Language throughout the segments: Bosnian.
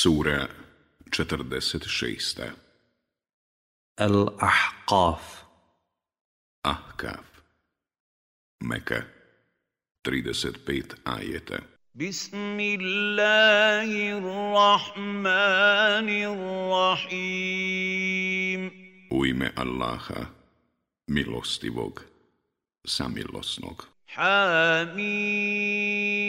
Sura 46. Al-Ahqaf. Ahkaf Meka 35 ajeta. Bismillahirrahmanirrahim. U ime Allaha, milostivog, samilosnog. Hamim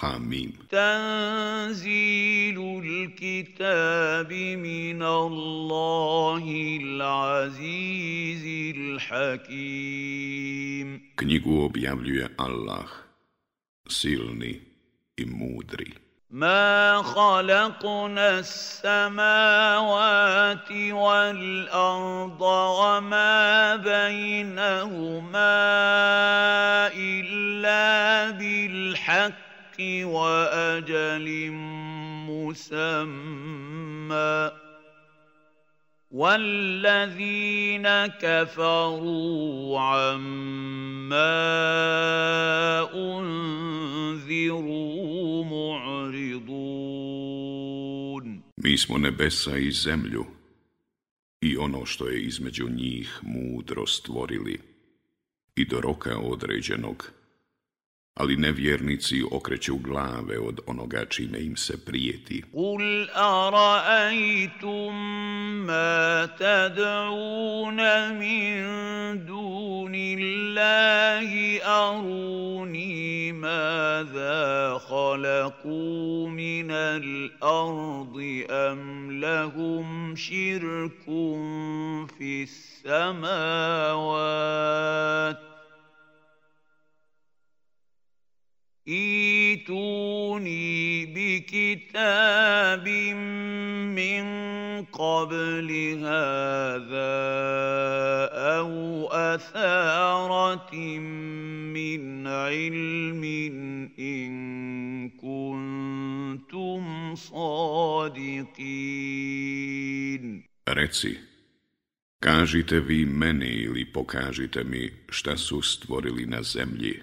Hamim. تنزيل الكتاب من الله العزيز الحكيم Knjigu objavljuje Allah, silni i mudri. ما خلقنا السماوات والأرض وما بينهما إلا بالحق وأجل مسمى والذين كفروا عما أنذروا معرضون Mi smo nebesa i zemlju i ono što je između njih mudro stvorili i do roka određenog ali nevjernici okreću glave od onoga čime im se prijeti. Kul ara'aytum ma tad'una min dunillahi aruni madha khalaqu min al-ardi am lahum shirkun fis samawati ايتوني بكتاب من قبل هذا او اثاره من علم ان كنتم صادقين Reci, kažite vi meni ili pokažite mi šta su stvorili na zemlji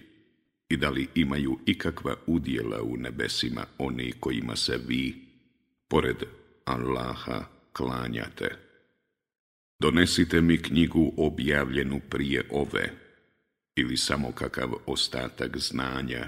i da li imaju ikakva udjela u nebesima oni kojima se vi, pored Allaha, klanjate. Donesite mi knjigu objavljenu prije ove, ili samo kakav ostatak znanja,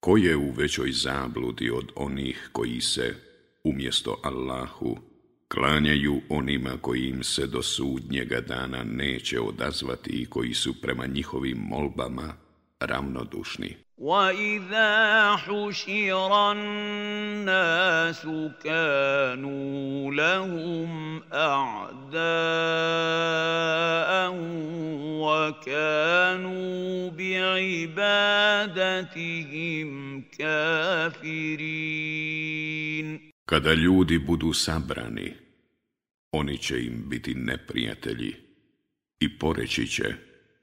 Ko je u većoj zabludi od onih koji se, umjesto Allahu, klanjaju onima koji im se do sudnjega dana neće odazvati i koji su prema njihovim molbama ravnodušni. وَإِذَا حُشِرَ النَّاسُ كَانُوا لَهُمْ أَعْدَاءً وَكَانُوا بِعِبَادَتِهِمْ كَافِرِينَ Kada ljudi budu sabrani, oni će im biti neprijatelji i poreći će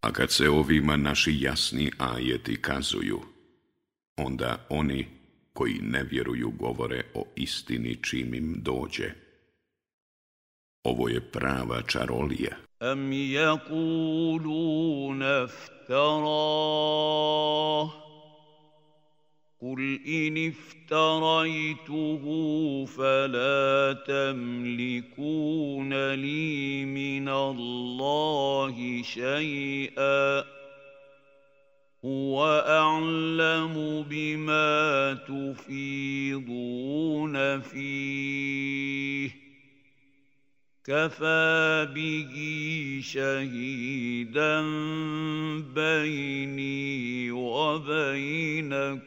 A kad se ovima naši jasni ajeti kazuju, onda oni koji ne vjeruju govore o istini čim im dođe. Ovo je prava čarolija. Am jakulu naftarah قُلْ إِنِ افْتَرَيْتُهُ فَلَا تَمْلِكُونَ لِي مِنَ اللَّهِ شَيْئًا هو أعلم بما تفيضون فيه كفى به شهيدا بيني وبينكم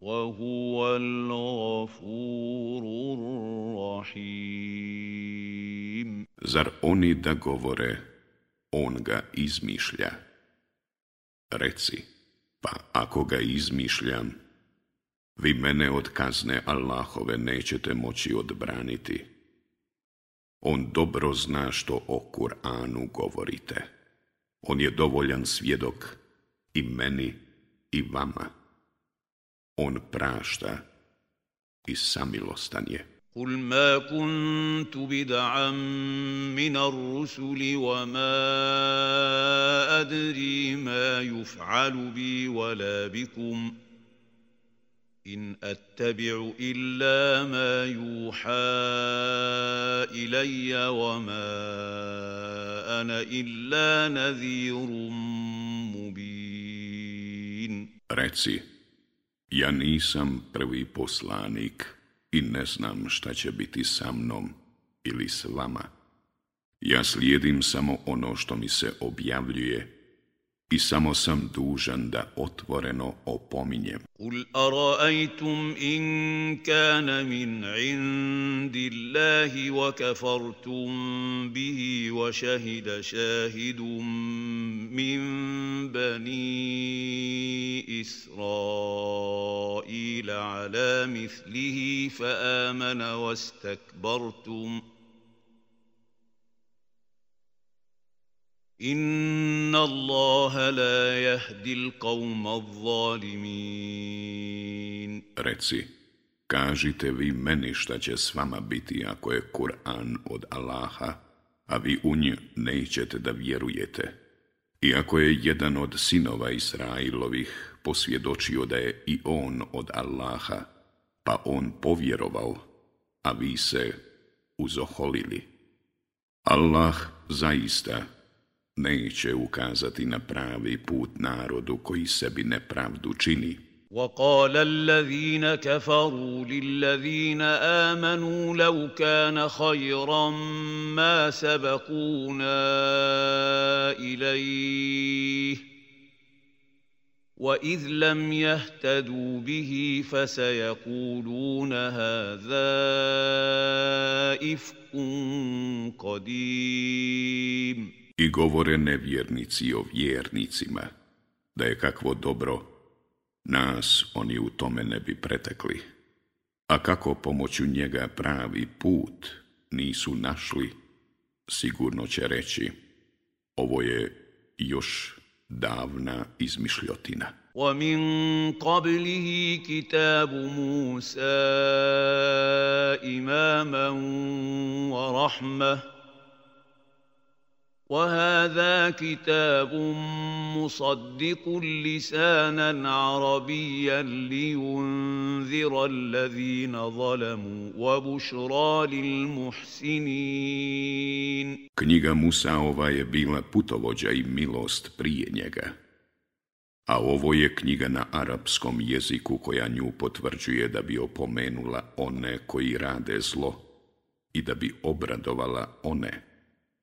وهو الغفور الرحيم Zar oni da govore, on ga izmišlja? Reci, pa ako ga izmišljam, vi mene od kazne Allahove nećete moći odbraniti. On dobro zna što o Kur'anu govorite. On je dovoljan svjedok i meni i vama. On prašta i samilostan je. قل ما كنت بدعا من الرسل وما أدري ما يفعل بي ولا بكم إن أتبع إلا ما يوحى إلي وما أنا إلا نذير مبين Reci, ja nisam prvi poslanik i ne znam šta će biti sa mnom ili s vama. Ja slijedim samo ono što mi se objavljuje i samo sam dužan da otvoreno opominjem. قل أرأيتم إن كان من عند الله وكفرتم به وشهد شاهد من بني إسرائيل على مثله فآمن واستكبرتم ۖ Inna Allaha la yahdi al-qawma al-zalimin. Reci, kažite vi meni šta će s vama biti ako je Kur'an od Allaha, a vi u nje nećete da vjerujete. Iako je jedan od sinova Israilovih posvjedočio da je i on od Allaha, pa on povjerovao, a vi se uzoholili. Allah zaista neće ukazati na pravi put narodu koji sebi nepravdu čini. وقال الذين كفروا للذين آمنوا لو كان خيرا ما سبقونا إليه وإذ لم يهتدوا به فسيقولون هذا إفك قديم I govore nevjernici o vjernicima, da je kakvo dobro, nas oni u tome ne bi pretekli. A kako pomoću njega pravi put nisu našli, sigurno će reći, ovo je još davna izmišljotina. ومن قبله كتاب موسى إماما ورحمه وهذا كتاب مصدق لسانا عربيا لينذر الذين ظلموا وبشرى للمحسنين Knjiga Musaova je bila putovođa i milost prije njega, a ovo je knjiga na arapskom jeziku koja nju potvrđuje da bi opomenula one koji rade zlo i da bi obradovala one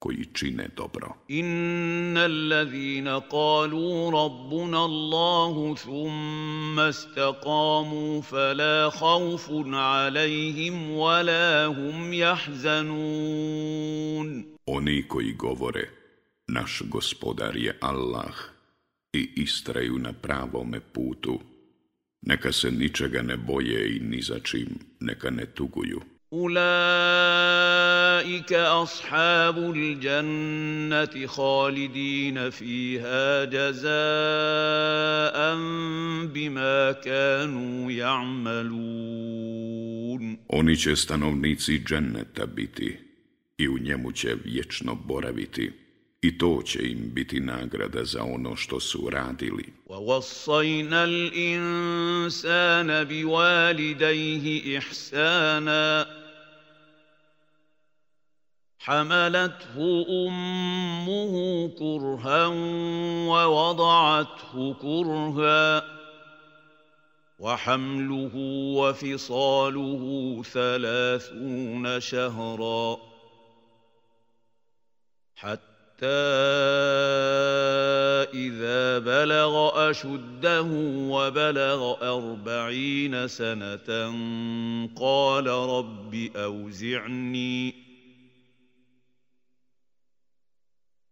koji čine dobro. Inna allazina qalu rabbuna Allahu thumma istaqamu fala khawfun alayhim wala hum yahzanun. Oni koji govore naš gospodar je Allah i istraju na pravome putu, neka se ničega ne boje i ni za čim neka ne tuguju. أولئك أصحاب الجنة خالدين فيها جزاء بما كانوا يعملون Oni će stanovnici dženneta biti i u njemu će vječno boraviti i to će im biti nagrada za ono što su radili. وَوَصَّيْنَا الْإِنسَانَ بِوَالِدَيْهِ إِحْسَانًا حملته أمه كرها ووضعته كرها وحمله وفصاله ثلاثون شهرا حتى إذا بلغ أشده وبلغ أربعين سنة قال رب أوزعني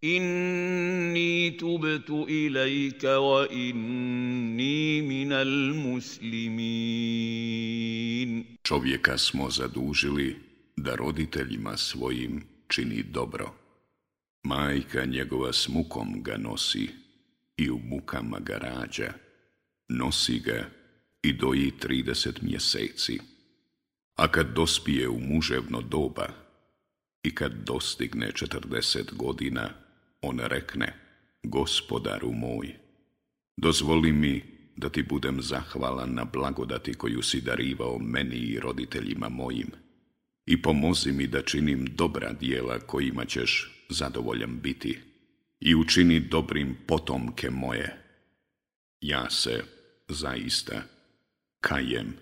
Inni tubtu ilajka wa inni minal muslimin. Čovjeka smo zadužili da roditeljima svojim čini dobro. Majka njegova s mukom ga nosi i u mukama ga rađa. Nosi ga i doji trideset mjeseci. A kad dospije u muževno doba i kad dostigne četrdeset godina, on rekne, gospodaru moj, dozvoli mi da ti budem zahvalan na blagodati koju si darivao meni i roditeljima mojim i pomozi mi da činim dobra dijela kojima ćeš zadovoljan biti i učini dobrim potomke moje. Ja se zaista kajem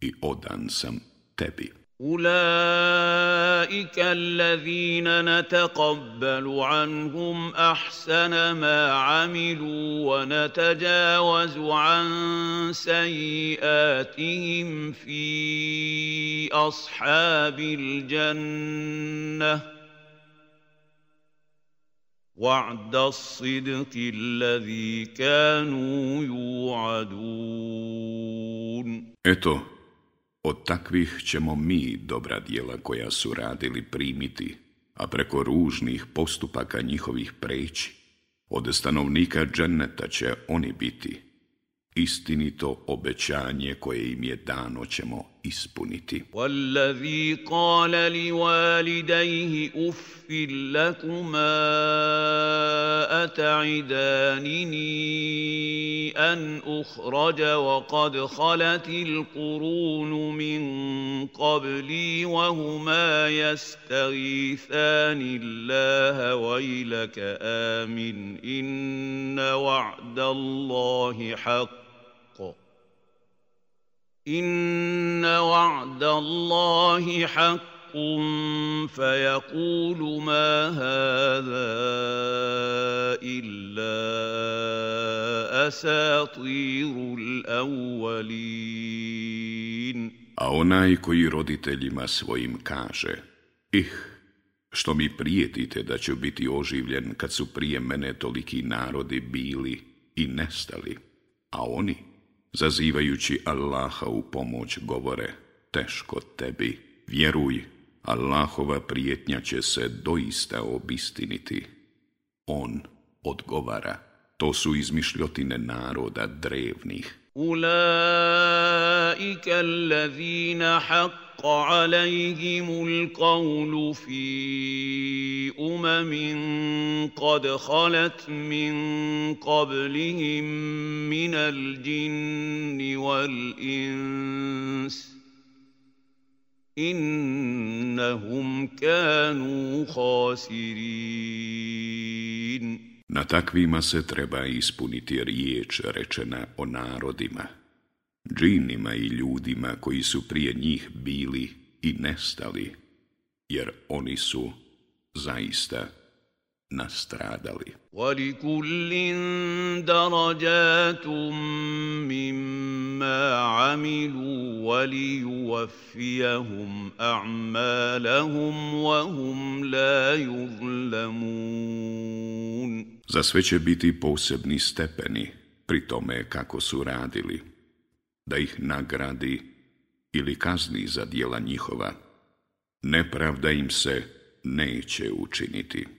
i odan sam tebi. اولئك الذين نتقبل عنهم احسن ما عملوا ونتجاوز عن سيئاتهم في اصحاب الجنه وعد الصدق الذي كانوا يوعدون. Od takvih ćemo mi dobra dijela koja su radili primiti, a preko ružnih postupaka njihovih preći. Od stanovnika dženeta će oni biti. Istinito obećanje koje im je dano ćemo ispuniti. Wallazi qala li walidayhi uffil lakuma أتعدانني أن أخرج وقد خلت القرون من قبلي وهما يستغيثان الله ويلك آمن إن وعد الله حق. إن وعد الله حق. فيقول ما هذا الا اساطير الاولين A onaj koji roditeljima svojim kaže, ih, što mi prijetite da će biti oživljen kad su prije mene toliki narodi bili i nestali, a oni, zazivajući Allaha u pomoć, govore, teško tebi, vjeruj, Allahova prijetnja će se doista obistiniti. On odgovara, to su izmišljotine naroda drevnih. Ulaika allazina haqqa alaihimul qawlu fi امم قد خلت من قبلهم من الجن والانس innahum kanu khasirin. Na takvima se treba ispuniti riječ rečena o narodima, džinima i ljudima koji su prije njih bili i nestali, jer oni su zaista nastradali. وَلِكُلٍّ دَرَجَاتٌ مِّمَّا عَمِلُوا وَلِيُوَفِّيَهُمْ أَعْمَالَهُمْ وَهُمْ لَا يُظْلَمُونَ Za sve će biti posebni stepeni pri tome kako su radili, da ih nagradi ili kazni za dijela njihova. Nepravda im se neće učiniti.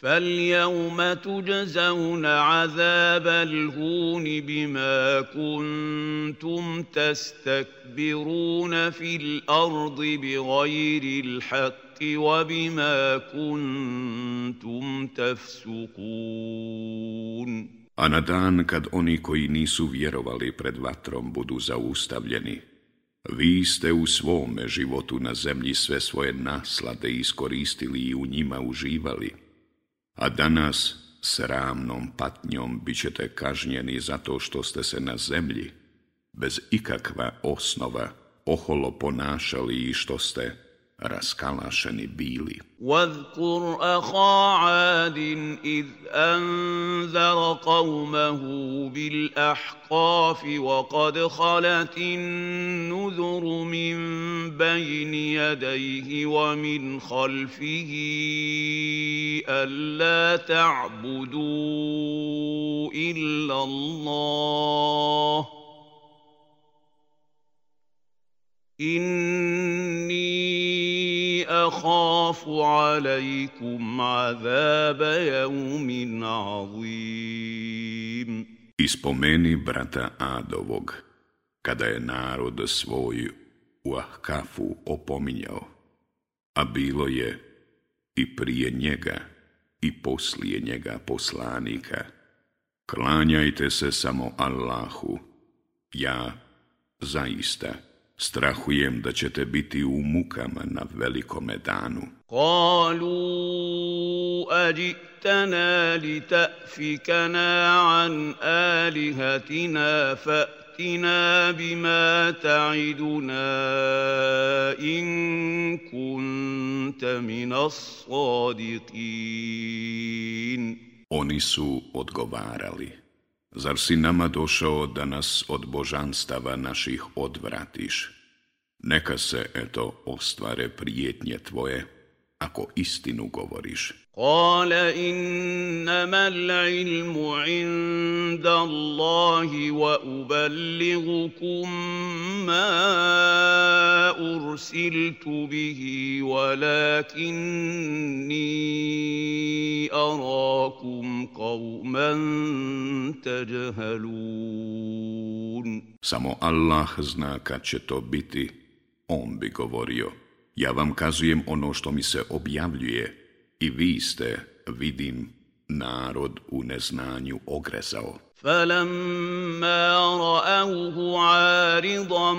فاليوم تجزون عذاب الهون بما كنتم تستكبرون في الارض بغير الحق وبما كنتم تفسقون A na dan kad oni koji nisu vjerovali pred vatrom budu zaustavljeni, vi ste u svome životu na zemlji sve svoje naslade iskoristili i u njima uživali, a danas sramnom patnjom bit ćete kažnjeni zato što ste se na zemlji, bez ikakva osnova, oholo ponašali i što ste raskalašeni bili. واذكر أخا عاد إذ أنذر قومه بالأحقاف وقد خلت النذر من بين يديه ومن خلفه ألا تعبدوا إلا الله إني أخاف عليكم عذاب يوم عظيم Ispomeni brata Adovog, kada je narod svoj u Ahkafu opominjao, a bilo je i prije njega i poslije njega poslanika. Klanjajte se samo Allahu, ja zaista strahujem da ćete biti u mukama na velikome danu. قالوا أجئتنا لتأفكنا عن آلهتنا فأتنا بما تعدنا إن كنت من الصادقين Oni su odgovarali, Zar si nama došao da nas od božanstava naših odvratiš? Neka se, eto, ostvare prijetnje tvoje, ako istinu govoriš. قال إنما العلم عند الله وأبلغكم ما أرسلت به ولكني أراكم قوما تجهلون Samo Allah zna kad će to biti, on bi govorio. Ja vam kazujem ono što mi se objavljuje i vi ste, vidim, narod u neznanju ogrezao. فلما رأوه عارضا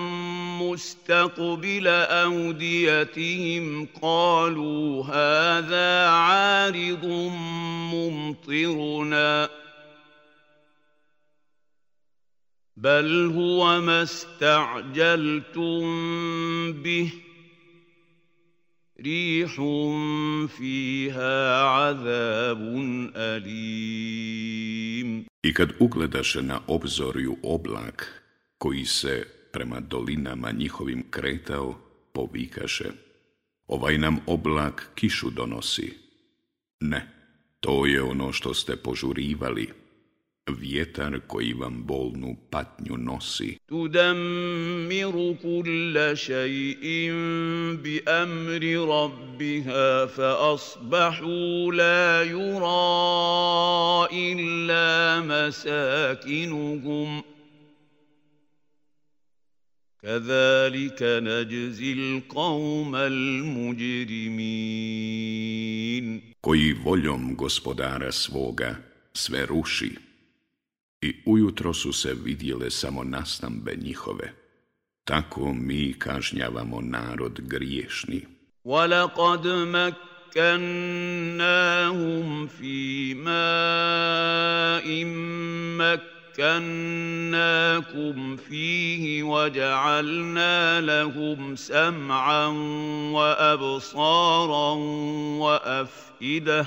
مستقبل أوديتهم قالوا هذا عارض ممطرنا بل هو ما استعجلتم به ريح فيها عذاب أليم I kad ugledaše na obzorju oblak, koji se prema dolinama njihovim kretao, povikaše, ovaj nam oblak kišu donosi. Ne, to je ono što ste požurivali, vjetar koji vam bolnu patnju nosi. Tudammiru kulla šaj'in bi amri rabbiha fa asbahu la yura illa masakinuhum. كذلك نجزي القوم المجرمين koji voljom gospodara svoga sve ruši I ujutro su se vidjele samo nastambe njihove. Tako mi kažnjavamo narod griješni. ولقد مكناهم في ماء مكناكم فيه وجعلنا لهم سمعا وابصارا وافئده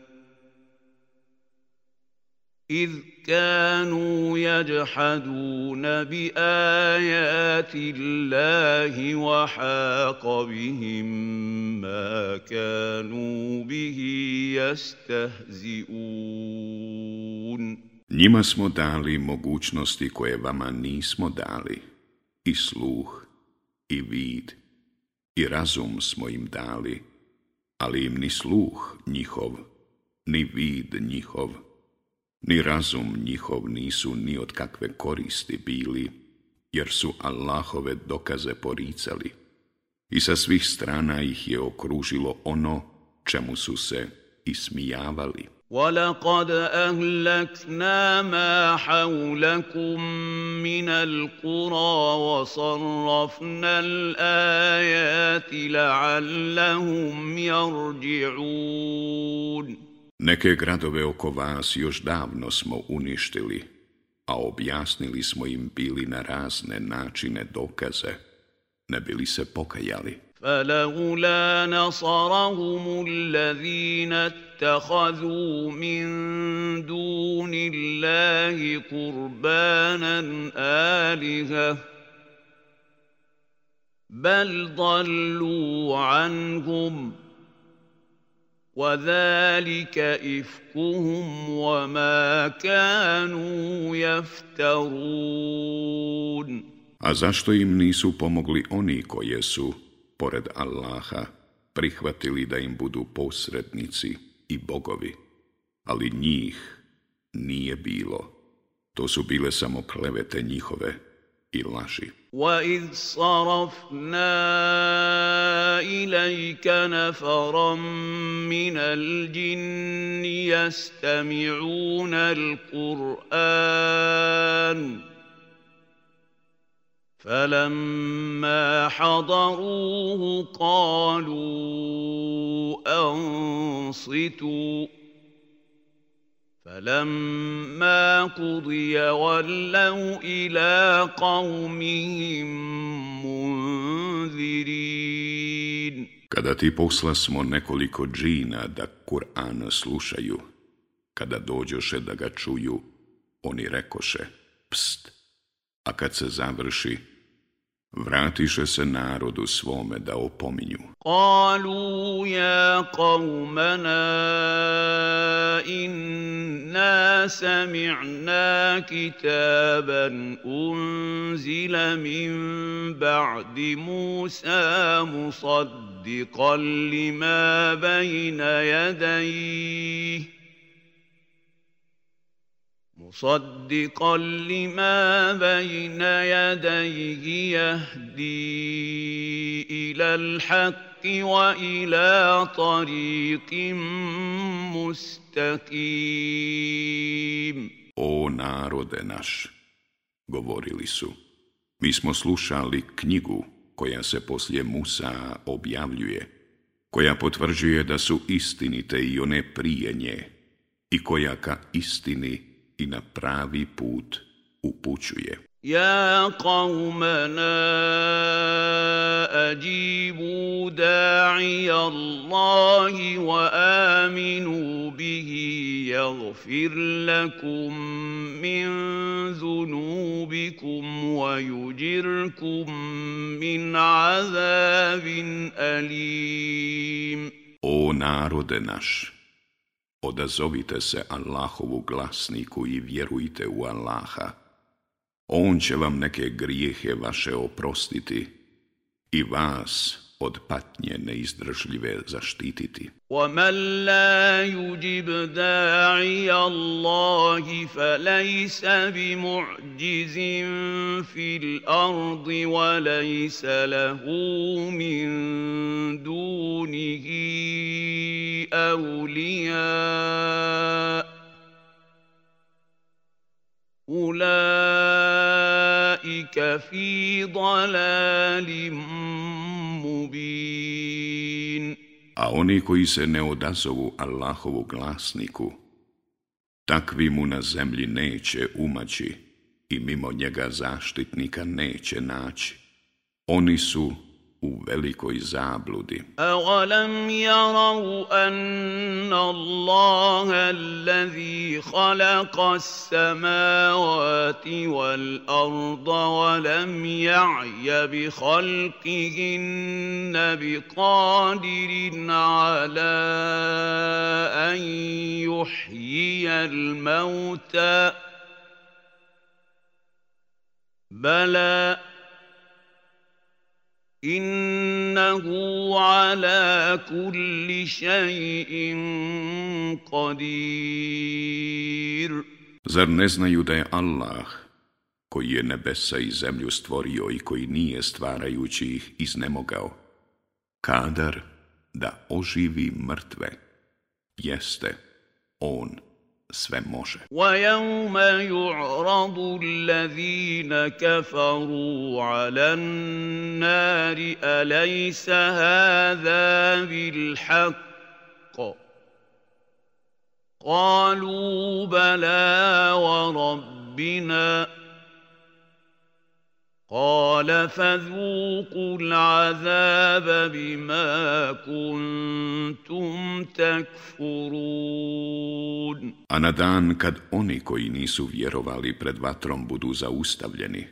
إذ كانوا يجحدون بآيات الله وحاق بهم ما كانوا به يستهزئون Njima smo dali mogućnosti koje vama nismo dali, i sluh, i vid, i razum smo im dali, ali im ni sluh njihov, ni vid njihov, ni razum njihov nisu ni od kakve koristi bili, jer su Allahove dokaze poricali i sa svih strana ih je okružilo ono čemu su se ismijavali. وَلَقَدْ أَهْلَكْنَا مَا حَوْلَكُمْ مِنَ الْقُرَى وَصَرَّفْنَا الْآيَاتِ لَعَلَّهُمْ يَرْجِعُونَ Neke gradove oko vas još davno smo uništili, a objasnili smo im bili na razne načine dokaze, ne bili se pokajali. فلولا نصرهم الذين اتخذوا من دون الله قربانا آلهة بل ضلوا عنهم وذلك إفكهم وما كانوا يفترون A zašto im nisu pomogli oni koje su, pored Allaha, prihvatili da im budu posrednici i bogovi, ali njih nije bilo. To su bile samo klevete njihove i laži. وَإِذْ صَرَفْنَا إِلَيْكَ نَفَرًا مِنَ الْجِنِّ يَسْتَمِعُونَ الْقُرْآنَ. فَلَمَّا حَضَرُوهُ قَالُوا أَنصِتُوا. فلما قضي ولوا إلى قومهم منذرين Kada ti posla smo nekoliko džina da Kur'an slušaju, kada dođoše da ga čuju, oni rekoše, pst, a kad se završi, vratiše se narodu svome da opominju. Kalu ja qawmana inna sami'na kitaban unzila min ba'di Musa musaddiqan lima bayna yadayhi مصدقا لما بين يديه يهدي الى الحق والى طريق مستقيم O narode naš, govorili su, mi smo slušali knjigu koja se poslije Musa objavljuje, koja potvrđuje da su istinite i one prije nje, i koja ka istini i na pravi put upućuje. Ja qawmana ajibu da'i Allahi wa aminu bihi yaghfir lakum min zunubikum wa yujirkum min azabin alim. O narode naš, Odazovite se Allahovu glasniku i vjerujte u Allaha. On će vam neke grijehe vaše oprostiti i vas od patnje neizdržljive zaštititi. وَمَنْ لَا يُجِبْ دَاعِيَ اللَّهِ فَلَيْسَ بِمُعْجِزٍ فِي الْأَرْضِ وَلَيْسَ لَهُ مِنْ دُونِهِ أَوْلِيَاءُ أولئك في ضلال مبين A oni koji se ne odazovu Allahovu glasniku, takvi mu na zemlji neće umaći i mimo njega zaštitnika neće naći. Oni su u velikoj zabludi. أَوَلَمْ يَرَوْا أَنَّ اللَّهَ الَّذِي خَلَقَ السَّمَاوَاتِ وَالْأَرْضَ وَلَمْ يَعْيَ بِخَلْقِهِنَّ بِقَادِرٍ عَلَىٰ أَن يُحْيِيَ الْمَوْتَىٰ بَلَىٰ innahu ala kulli shay'in qadir. Zar ne znaju da je Allah koji je nebesa i zemlju stvorio i koji nije stvarajući ih iznemogao? Kadar da oživi mrtve jeste on sve može. وَيَوْمَ يُعْرَضُ الَّذِينَ كَفَرُوا عَلَى النَّارِ أَلَيْسَ هَذَا بِالْحَقِّ قَالُوا بَلَى وَرَبِّنَا قال فذوقوا العذاب بما كنتم تكفرون A na dan kad oni koji nisu vjerovali pred vatrom budu zaustavljeni,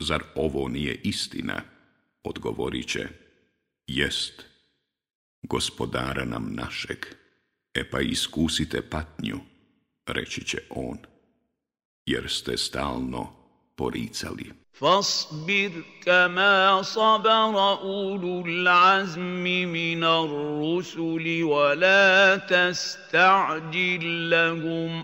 zar ovo nije istina? Odgovorit će, jest, gospodara nam našeg, e pa iskusite patnju, reći će on, jer ste stalno poricali. فاصبر كما صبر اولو العزم من الرسل ولا تستعجل لهم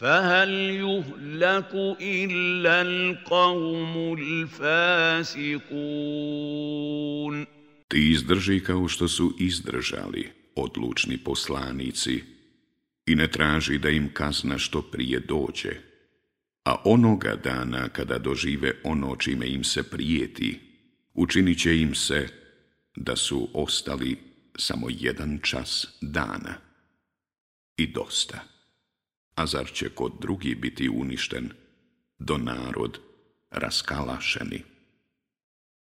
فهل يهلك إلا القوم الفاسقون Ti izdrži kao što su izdržali odlučni poslanici i ne traži da im kazna što prije dođe. A onoga dana kada dožive ono čime im se prijeti, učinit će im se da su ostali samo jedan čas dana. I dosta. A zar će kod drugi biti uništen, do narod raskalašeni?